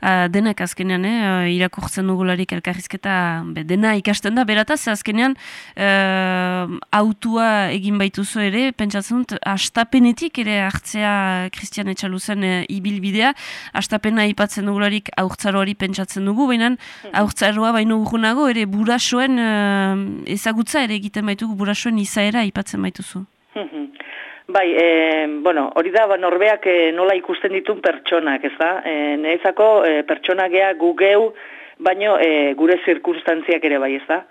uh, denak azkenean, eh, irakurtzen dugularik elkarrizketa, be, dena ikasten da, berataz, azkenean, uh, autua egin baituzu ere, pentsatzen dut, astapenetik ere hartzea Christian Etxaluzen uh, ibilbidea, astapena ipatzen dugularik aurtzaroari pentsatzen dugu, baina mhm. aurtzaroa baino urgunago, ere burasoen uh, ezagutza ere egiten baitugu burasoen izaera ipatzen baituzu. Bai, e, bueno, hori da, ba, norbeak e, nola ikusten ditun pertsonak, ez da? E, Nehezako e, pertsonagea gu geu, baino e, gure zirkunstantziak ere bai, ez da?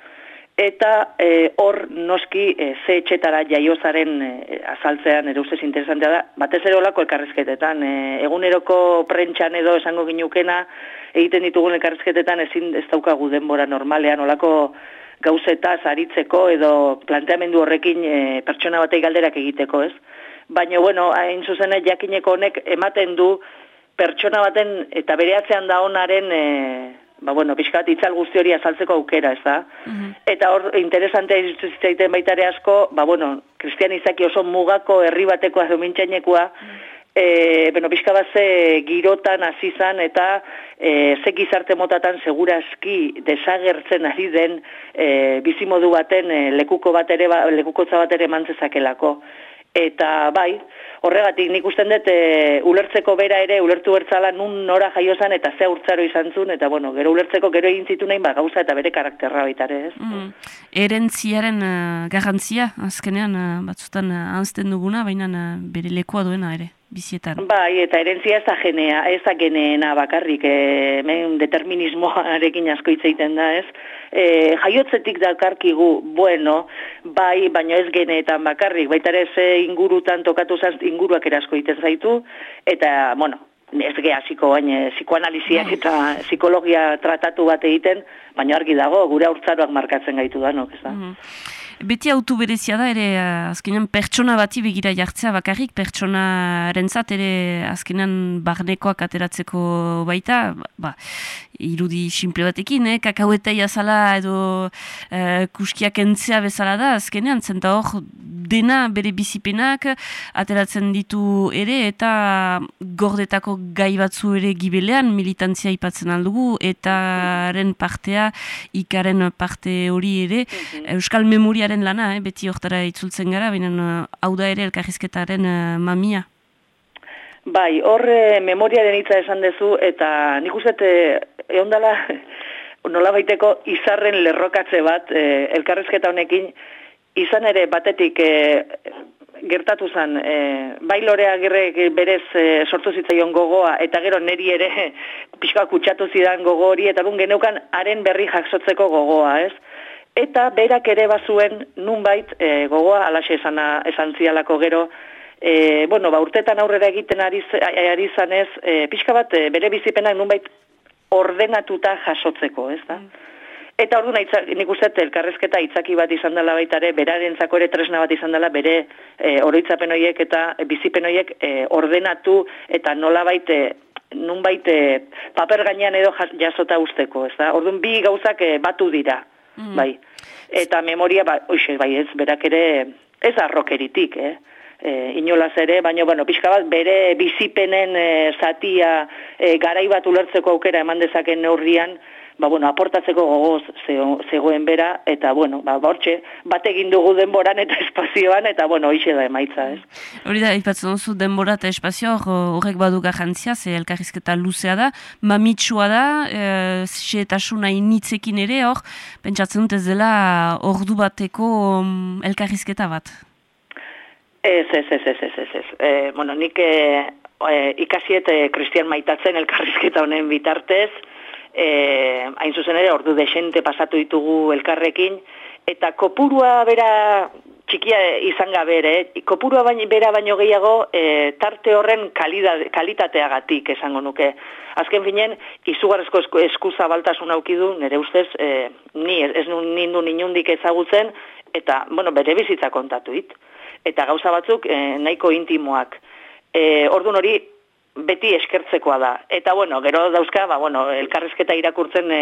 Eta e, hor noski e, ze etxetara jaiozaren e, azaltzean ere ustez interesantea da, batez ere olako elkarrezketetan. E, eguneroko prentxan edo esango ginukena egiten ditugun elkarrezketetan ezin ez daukagu denbora normalean olako gauzetaz aritzeko edo planteamendu horrekin e, pertsona batei galderak egiteko, ez? Baina, bueno, hain zuzen jakineko honek ematen du pertsona baten eta bereatzean da honaren, e, ba, bueno, pixkat itzal guzti hori azaltzeko aukera, ez da? Mhm. Eta hor, interesantea izutzen baitare asko, ba, bueno, kristian izaki oso mugako herri bateko azumintxainekoa, mm e, bueno, pixka bat ze girotan azizan eta e, ze gizarte motatan seguraski desagertzen ari den e, bizimodu baten e, lekuko bat ere, ba, lekukotza bat ere mantzezakelako. Eta bai, horregatik nik usten dut e, ulertzeko bera ere, ulertu bertzala nun nora jaiozan eta ze urtzaro izan zuen, eta bueno, gero ulertzeko gero egin zitu nahi, ba, gauza eta bere karakterra baita ere, ez? Mm. Erentziaren uh, garantzia, azkenean, uh, batzutan uh, anzten duguna, baina uh, bere lekoa duena ere bizietan. Bai, eta erentzia ez da genea, ez da geneena bakarrik, e, men determinismoarekin asko hitz egiten da, ez? E, jaiotzetik dakarkigu, bueno, bai, baina ez geneetan bakarrik, baita ere ze ingurutan tokatu zaz, inguruak erasko egiten zaitu, eta, bueno, ez ge hasiko baina psikoanaliziak bai. eta psikologia tratatu bat egiten, baina argi dago, gure aurtzaroak markatzen gaitu danok, ez da? Mhm. Beti autu berezia da, ere azkenean pertsona bati begira jartzea bakarrik, pertsona rentzat ere azkenean barnekoak ateratzeko baita, ba, irudi simple batekin, eh? kakaueta jazala edo uh, kuskiak entzea bezala da, azkenean, zenta hor dena bere bizipenak ateratzen ditu ere eta gordetako gai batzu ere gibelean militantzia ipatzen aldugu eta ren partea ikaren parte hori ere Euskal Memoriaren lana, eh? beti hortara itzultzen gara, baina hau da ere elkarrizketaren uh, mamia. Bai, horre memoriaren hitza esan dezu, eta nik uste egon dela nola baiteko izarren lerrokatze bat e, elkarrezketa honekin, izan ere batetik e, gertatu zen, e, bai lorea berez e, sortu zitzaion gogoa, eta gero neri ere pixka kutsatu zidan gogo hori, eta dun geneukan haren berri jaksotzeko gogoa, ez? Eta berak ere bazuen nunbait e, gogoa alaxe esan, esan zialako gero, e, bueno, ba, urtetan aurrera egiten ari, ari zanez, e, pixka bat, e, bere bizipenak nunbait ordenatuta jasotzeko, ez da? Mm. Eta ordu nik uste elkarrezketa itzaki bat izan dela baita ere, beraren ere tresna bat izan dela bere e, oroitzapen horiek eta bizipen horiek e, ordenatu eta nola baite nun baite paper gainean edo jasota usteko, ez da? Orduan bi gauzak e, batu dira, mm. bai. Eta memoria, ba, oixe, bai ez, berak ere ez arrokeritik, eh? E, inolaz ere, baina bueno, pixka bat bere bizipenen e, zatia e, garai bat ulertzeko aukera eman dezaken neurrian, ba, bueno, aportatzeko gogoz zegoen bera, eta, bueno, ba, bortxe, bat egin dugu denboran eta espazioan, eta, bueno, hoxe da emaitza, ez. Hori da, ipatzen duzu denbora eta espazio, horrek badu garrantzia, ze elkarrizketa luzea da, mamitsua da, e, xe eta suna initzekin ere, hor, pentsatzen dut ez dela ordu bateko um, elkarrizketa bat. Ez, ez, ez, ez, ez, ez, ez. E, bueno, nik e, e, ikasiet e, kristian maitatzen elkarrizketa honen bitartez, e, hain zuzen ere, ordu desente pasatu ditugu elkarrekin, eta kopurua bera txikia izan gabe ere, kopurua baino, bera baino gehiago e, tarte horren kalitateagatik esango nuke. Azken finen, izugarrezko esku, eskuza baltasun aukidu, nire ustez, e, ni ez, ez nindu ninundik ezagutzen, eta, bueno, bere bizitza kontatu dit eta gauza batzuk e, nahiko intimoak. E, ordun hori beti eskertzekoa da. Eta bueno, gero dauzka, ba, bueno, elkarrezketa irakurtzen e,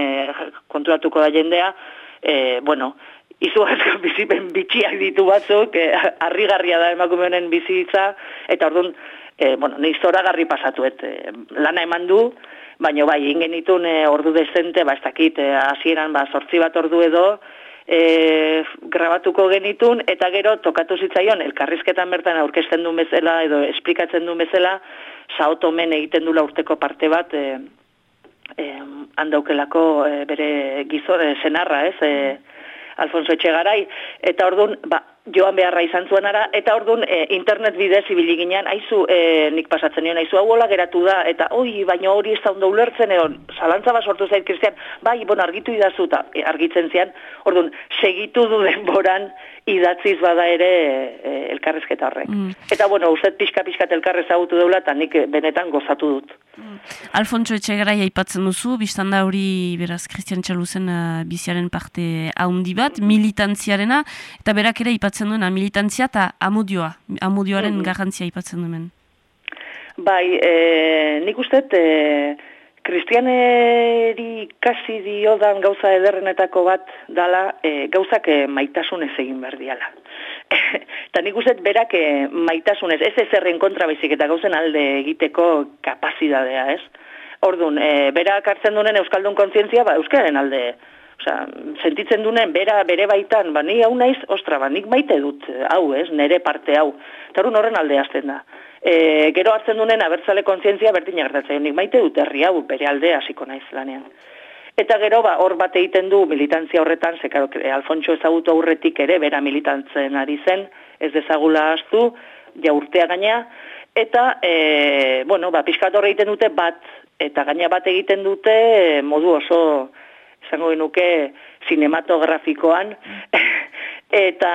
konturatuko da jendea, e, bueno, izugarrizko bizipen bitxiak ditu batzuk, e, harrigarria da emakume honen bizitza, eta ordun e, bueno, nahi zoragarri pasatuet, e, lana eman du, baina bai, ingen itun e, ordu dezente, ba, ez dakit, hasieran ba, sortzi bat ordu edo, e, grabatuko genitun, eta gero tokatu zitzaion, elkarrizketan bertan aurkezten du bezala, edo esplikatzen du bezala, saotomen egiten dula urteko parte bat, e, e, handaukelako e, bere gizore, senarra, ez, e, Alfonso Etxegarai, eta orduan, ba, joan beharra izan zuen ara, eta orduan e, internet bidez ibili ginean, aizu, e, nik pasatzen nion, aizu hau geratu da, eta oi, baina hori ez da ondo ulertzen, egon, zalantza bat sortu zait, Kristian, bai, bon, argitu idazu, eta e, argitzen zian, orduan, segitu du denboran, idatziz bada ere e, elkarrezketa horrek. Mm. Eta, bueno, uzet pixka-pixka elkarrez agutu deula, eta nik benetan gozatu dut. Mm. Alfonso Etxegarai aipatzen duzu, biztan da hori, beraz, Kristian Txaluzen uh, biziaren parte haundi bat, militantziarena, eta berak ere aipatzen aipatzen duena, militantzia eta amodioa, amodioaren mm -hmm. garrantzia aipatzen duen. Bai, e, nik uste, e, kristianeri kasi diodan gauza ederrenetako bat dala, e, gauzak e, maitasunez egin behar diala. eta nik uste, berak e, maitasunez, ez ez erren kontra bezik eta gauzen alde egiteko kapazidadea, ez? Orduan, e, berak hartzen duen Euskaldun kontzientzia, ba, Euskaren alde Osea, sentitzen duen bera bere baitan, ba ni hau naiz, ostra, ba nik maite dut hau, ez, nere parte hau. Eta horren alde azten da. E, gero hartzen duen abertzale kontzientzia berdin gertatzen, nik maite dut herri hau bere alde hasiko naiz lanean. Eta gero ba hor bat egiten du militantzia horretan, ze claro, Alfonso ezagutu aurretik ere bera militantzen ari zen, ez dezagula astu, ja urtea gaina eta e, bueno, ba pizkat egiten dute bat eta gaina bat egiten dute e, modu oso izango genuke sinematografikoan eta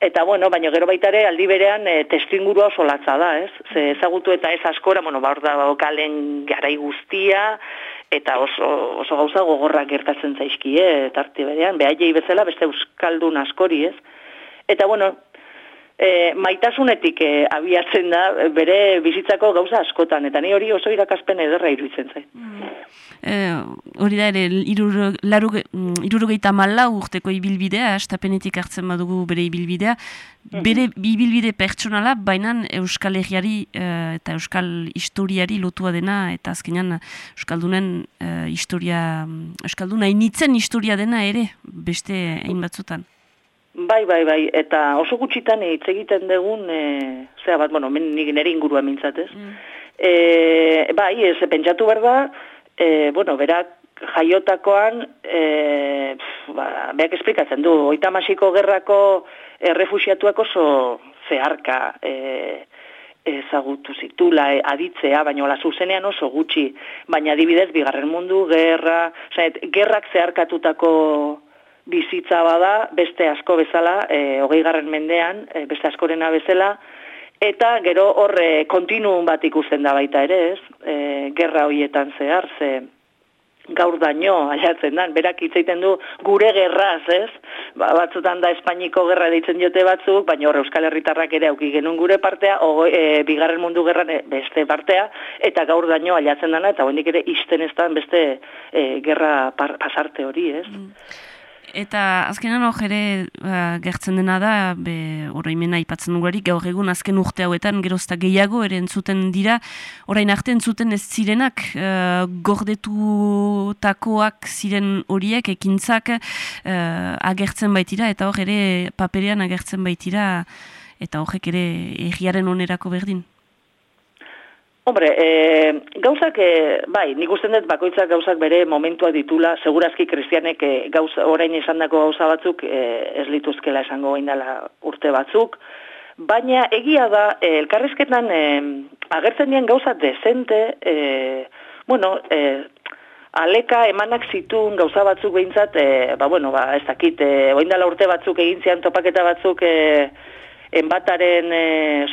eta bueno, baina gero baita ere aldi berean e, testingurua oso latza da, ez? Ze ezagutu eta ez askora, bueno, ba hor da okalen garai guztia eta oso, oso gauza gogorrak gertatzen zaizkie tarte berean, behaiei bezala beste euskaldun askori, ez? Eta bueno, e, maitasunetik e, abiatzen da bere bizitzako gauza askotan, eta ni hori oso irakaspen ederra iruditzen zait. Eh, hori da ere, irurogeita mala urteko ibilbidea, estapenetik hartzen badugu bere ibilbidea, mhm. bere ibilbide pertsonala, baina Euskal Herriari eh, eta Euskal Historiari lotua dena, eta azkenean Euskaldunen uh, historia, Euskalduna initzen historia dena ere, beste hain batzutan. Bai, bai, bai, eta oso gutxitan hitz egiten dugun, e, zera bat, bueno, men, nik nire ingurua mintzatez. Mm. E, bai, ez, pentsatu behar da, e, bueno, berak jaiotakoan, e, pf, ba, berak esplikatzen du, oita masiko gerrako errefusiatuak oso zeharka e, ezagutu zitula, e, aditzea, baina la zuzenean oso gutxi, baina adibidez, bigarren mundu, gerra, zait, gerrak zeharkatutako bizitza bada beste asko bezala, e, hogei garren mendean, e, beste askorena bezala, eta gero horre kontinuum bat ikusten da baita ere, ez? E, gerra hoietan zehar, ze gaur daño aiatzen dan, berak hitzaiten du gure gerraz, ez? Ba, batzutan da Espainiko gerra deitzen diote batzuk, baina hor Euskal Herritarrak ere auki genuen gure partea, o, e, bigarren mundu gerran e, beste partea, eta gaur daño aiatzen dana, eta honik ere izten ez beste e, gerra pasarte hori, ez? Mm. Eta azkenan hor ere uh, gertzen dena da, be, oroimena ipatzen dugurik, gaur egun azken urte hauetan gerozta gehiago ere entzuten dira, orain arte entzuten ez zirenak uh, gordetutakoak ziren horiek, ekintzak uh, agertzen baitira, eta hor ere paperean agertzen baitira, eta horrek ere egiaren onerako berdin. Hombre, e, gauzak, e, bai, nik usten dut bakoitzak gauzak bere momentua ditula, segurazki kristianek e, gauz, orain esan dako gauza batzuk e, ez lituzkela esango gaindala urte batzuk, baina egia da, e, elkarrizketan e, agertzen dian gauza dezente, e, bueno, e, aleka emanak zitun gauza batzuk behintzat, e, ba, bueno, ba, ez dakit, e, oindala urte batzuk egin zian topaketa batzuk, e, enbataren e,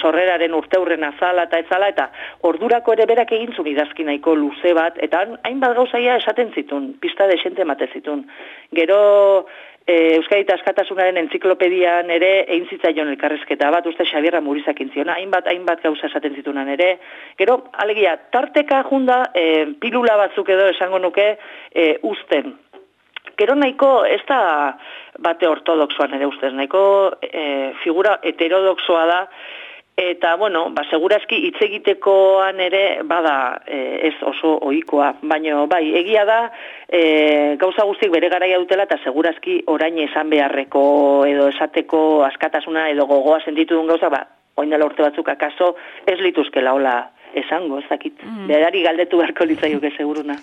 sorreraren urteurren azala eta etzala, eta ordurako ere berak egin zuen idazki nahiko luze bat, eta hainbat gauzaia esaten zitun, pista de xente emate zitun. Gero, e, Euskadi Askatasunaren entziklopedian ere egin zitzaion elkarrezketa bat, uste Xabierra Murizak intziona, hainbat, hainbat gauza esaten zitunan ere. Gero, alegia, tarteka junda, e, pilula batzuk edo esango nuke, e, usten, Gero nahiko ez da bate ortodoxoan ere ustez, nahiko e, figura heterodoxoa da, eta, bueno, ba, segurazki hitz egitekoan ere bada e, ez oso ohikoa, baina bai, egia da e, gauza guztik bere garaia dutela eta segurazki orain esan beharreko edo esateko askatasuna edo gogoa sentitu duen gauza, ba, oindela urte batzuk akaso ez lituzkela hola esango, ez dakit. Mm. Berari galdetu beharko litzaiuke seguruna.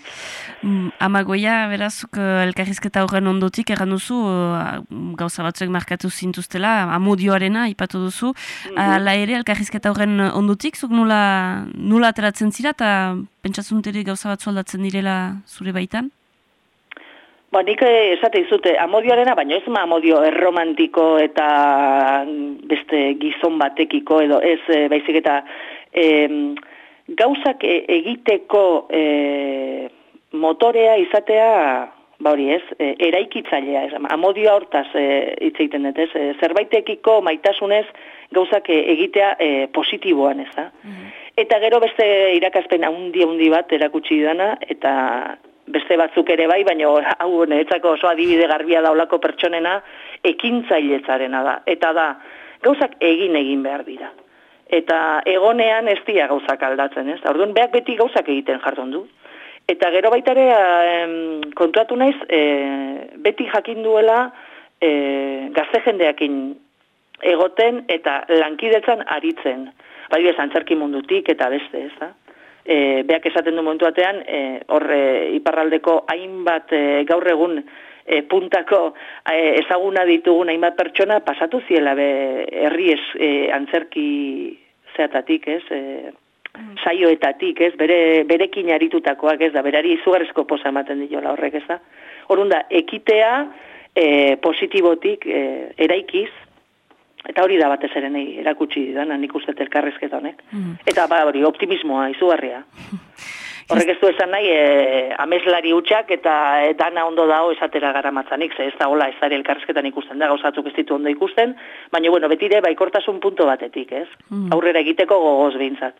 Mm, amagoia, berazuk, uh, elkarrizketa horren ondotik, erran duzu, uh, gauza batzuek markatu zintuztela, amodioarena, ipatu duzu. Mm -hmm. Ala ere, elkarrizketa horren ondotik, zuk nula, nula ateratzen zira, eta pentsatzunteri gauza batzu aldatzen direla zure baitan? Ba, nik eh, esate izute, amodioarena, baina ez ma amodio erromantiko eta beste gizon batekiko, edo ez, eh, baizik eta gauzak e, egiteko e, motorea izatea ba hori ez, e, eraikitzailea, ez, amodio hortaz e, hitz egiten dut, ez, e, zerbaitekiko maitasunez gauzak e, egitea e, positiboan, ez da. Mhm. Eta gero beste irakaspen handi handi bat erakutsi dana, eta beste batzuk ere bai, baina hau netzako oso adibide garbia daulako pertsonena, ekintzailetzarena da. Eta da, gauzak egin egin behar dira eta egonean ez dira gauzak aldatzen, ez? Orduan beak beti gauzak egiten jardun du. Eta gero baita ere kontuatu naiz e, beti jakin duela e, gazte jendeakin egoten eta lankidetzan aritzen. Bai ez antzerki mundutik eta beste, ez da? E, beak esaten du momentu batean, e, hor e, iparraldeko hainbat e, gaur egun e, puntako e, ezaguna ditugun hainbat pertsona pasatu ziela be, herri ez e, antzerki zeatatik, ez, e, saioetatik, ez, bere, berekin aritutakoak, ez da, berari izugarrizko posa ematen diola horrek, ez da. Horun da, ekitea e, positibotik e, eraikiz, eta hori da batez ere nahi erakutsi dana nik uste elkarrezketa honek. Mm. Eta ba hori, optimismoa, izugarria. Horrek ez du esan nahi, e, ameslari hutsak eta e, dana ondo dago esatera gara matzanik, ze ez da hola ez ari elkarrezketan ikusten da, gauzatzuk ez ditu ondo ikusten, baina bueno, betire baikortasun punto batetik, ez? Mm. Aurrera egiteko gogoz behintzat.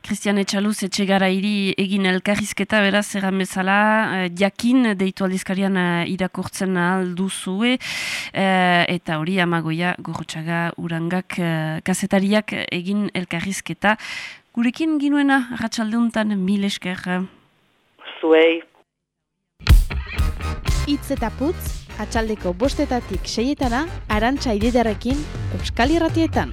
Christian Etxaluz etxegara hiri egin elkarrizketa beraz egan bezala eh, jakin deitu aldizkarian eh, irakurtzen alduzue eh, eta hori amagoia gorrotxaga urangak eh, kazetariak egin elkarrizketa gurekin ginuena ratxaldeuntan mil esker Zuei. Itz eta putz, atxaldeko bostetatik seietana, arantxa ididarekin, Euskal Irratietan.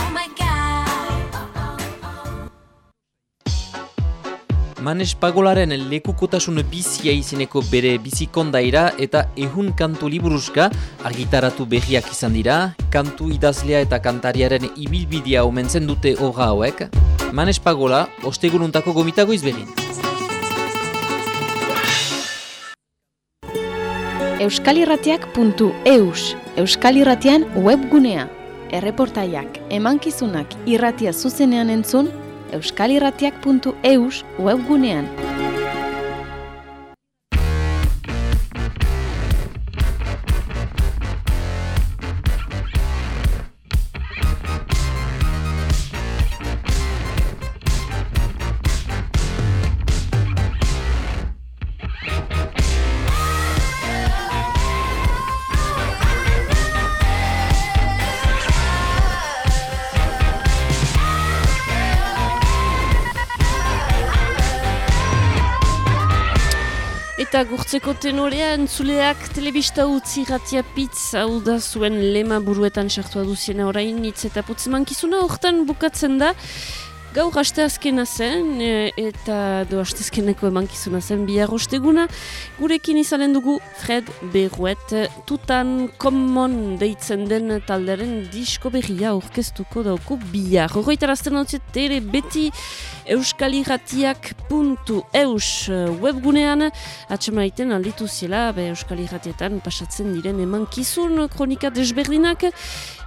Manes Pagolaren lekukotasun bizia izeneko bere bizikondaira eta ehun kantu liburuzka argitaratu berriak izan dira, kantu idazlea eta kantariaren ibilbidea omentzen dute horra hauek. Manes Pagola, ostegununtako gomitago izbegin. euskalirratiak.eus Euskal Irratian webgunea. Erreportaiak, emankizunak irratia zuzenean entzun, euskalirratiak.eus webgunean. Eta gurtzeko tenorea entzuleak telebista utzi ratia pitz hau da zuen lema buruetan sartua duziena orain hitz eta putz mankizuna hortan bukatzen da Gaur aste azkena zen e, eta do aste azkeneko emankizuna zen bihar osteguna. Gurekin izanen dugu Fred Berruet tutan common deitzen den talderen disko berria orkestuko dauko bihar. Horroitarazten hau beti euskaliratiak.eus webgunean atxemaiten alditu zela be euskaliratietan pasatzen diren emankizun kronika desberdinak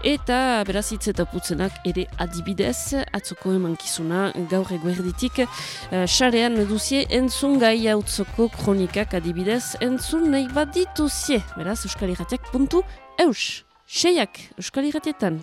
eta beraz hitz eta putzenak ere adibidez atzoko emankizuna gaur eguerditik sarean uh, duzie entzun gai hautzoko kronikak adibidez entzun nahi bat dituzie beraz euskaliratiak.eus seiak euskaliratietan